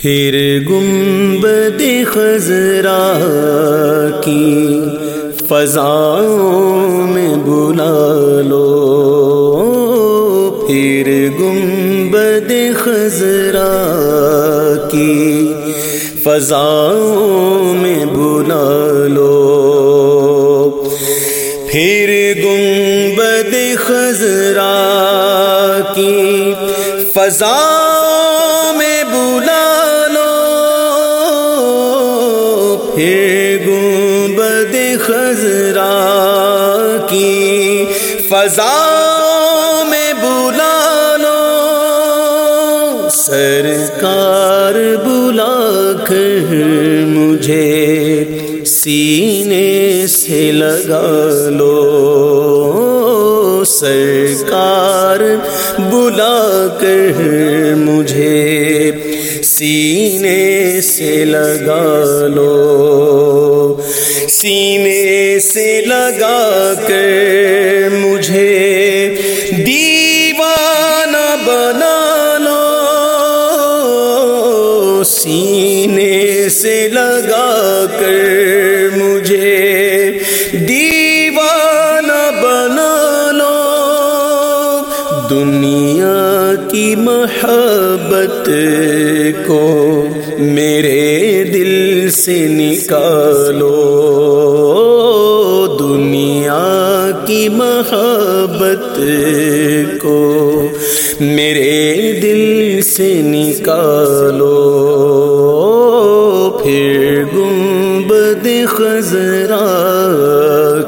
پھر گنبد خزرا کی فضاؤں میں بلا لو۔ پھر گنبد خزرا کی فضاؤں میں بلا لو۔ پھر گنبد خزرا کی فضا فضا میں بلا لو، سرکار بلا کر مجھے سینے سے لگا لو۔ سرکار بلا کر مجھے سینے سے لگا لو۔ سینے سے لگا کر سے لگا کر مجھے دیوانہ بنا لو۔ دنیا کی محبت کو میرے دل سے نکالو۔ دنیا کی محبت کو میرے دل سے نکالو۔ گنبد خزرا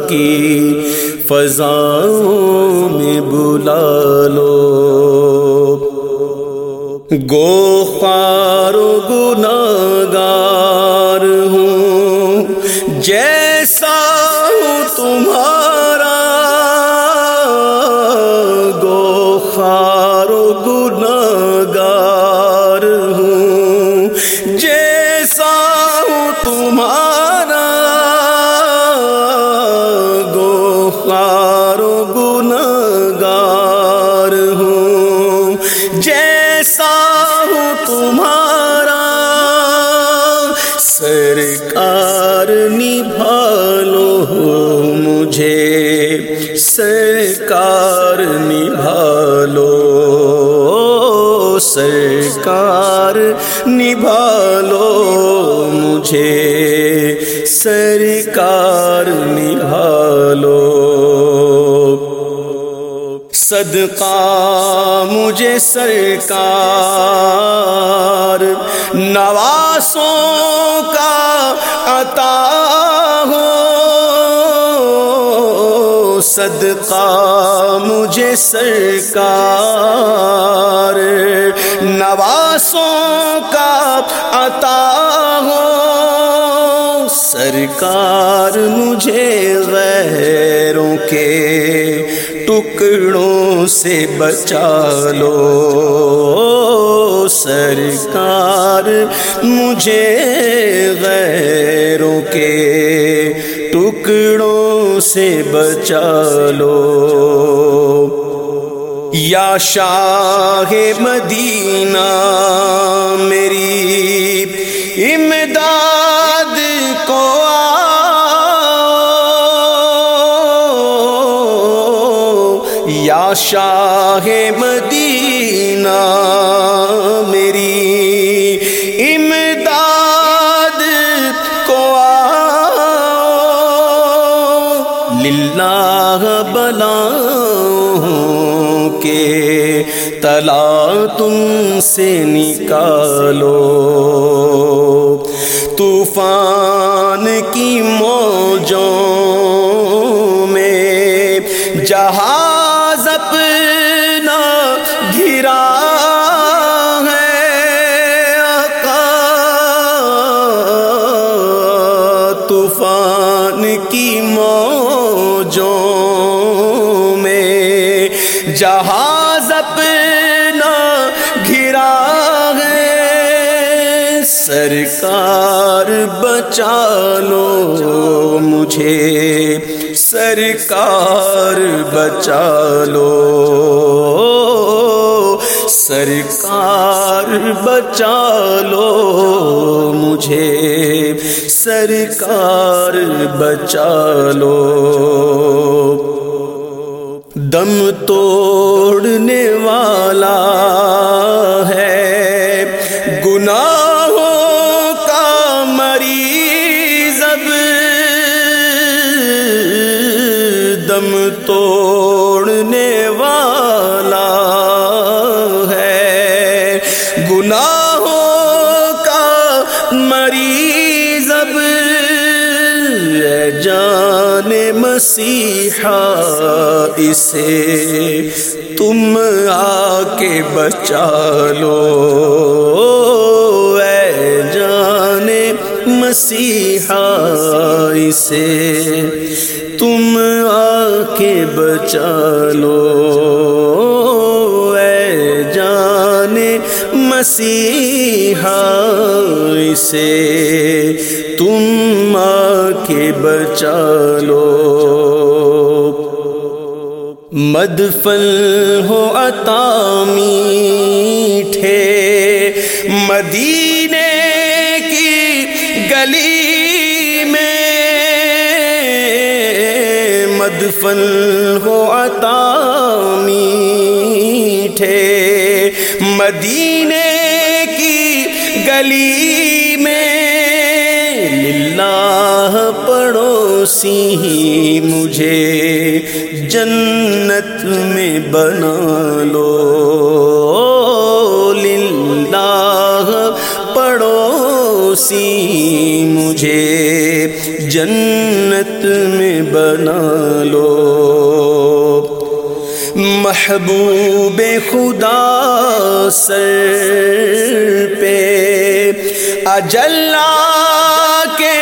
کی فضاؤں میں بلا لو۔ گو پارو گناگار ہوں جیسا ہوں تمہارا سرکار نبھالو مجھے، سرکار نبھالو۔ سرکار نبھالو مجھے، سرکار نبھالو۔ صدقہ مجھے سرکار نواسوں کا عطا ہو صدقہ مجھے سرکار نواسوں کا عطا ہو سرکار مجھے غیروں کے ٹکڑوں سے بچا لو۔ سرکار مجھے غیروں کے ٹکڑوں سے بچا لو۔ یا شاہ مدینہ، میری امداد کو یا شاہ مدینہ للہ بلا کے تلا تم سے نکالو طوفان کی موجوں میں جہاز موجوں میں جہاز اپنا گھرا ہے۔ سرکار بچا لو مجھے۔ سرکار بچا لو۔ سرکار بچا لو مجھے۔ سرکار بچا لو۔ دم توڑنے والا ہے۔ گناہوں کا مریض اب۔ دم توڑنے والا ہے۔ گناہوں مسیحا اسے تم آ کے بچا لو۔ اے جان مسیحا اسے تم آ کے بچا لو۔ اے جان مسیحا اسے تم آ کے بچا لو۔ مدفل ہو عطا میٹھے مدینے کی گلی میں مدفن ہو عطا میٹھے مدینے کی گلی میں للہ پڑوسی ہی مجھے جنت میں بنا لو، للہ پڑوسی مجھے جنت میں بنا لو۔ محبوب خدا سر پہ اجلا کے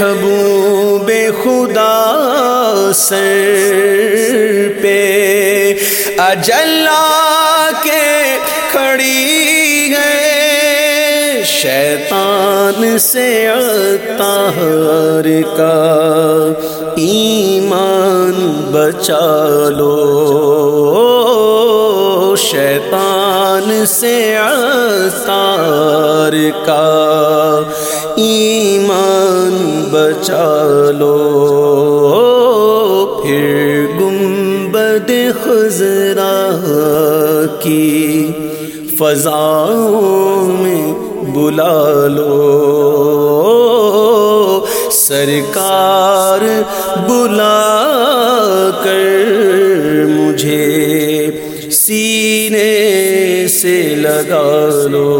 محبوب خدا سر پہ اجلا کے کھڑی گئے شیطان سے اتار کا ایمان بچا لو۔ شیطان سے اتار کا ایمان بچا لو۔ پھر گنبد خزرا کی فضاؤں میں بلا لو۔ سرکار بلا کر مجھے سینے سے لگا لو۔